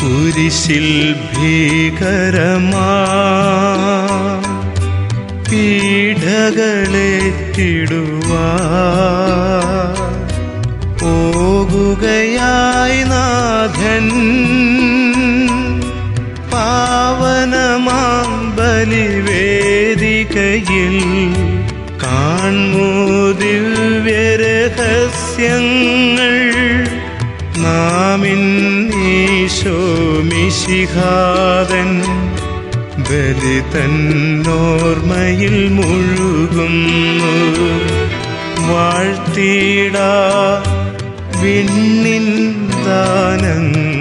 കുരിശിൽ ഭീകരമാ പീഡകളേറ്റിടുവാ പോകുകയായി നാഥൻ പാവനമാം ബലിവേദികയിൽ കാൺമൂ ദിവ്യരഹസ്യങ്ങൾ ഈശോ മിശിഹാതൻ ബലി തന്നോർമ്മയിൽ മുഴുകുന്നു. വാഴ്ത്തിടാ വിണ്ണിൻ ദാനങ്ങൾ.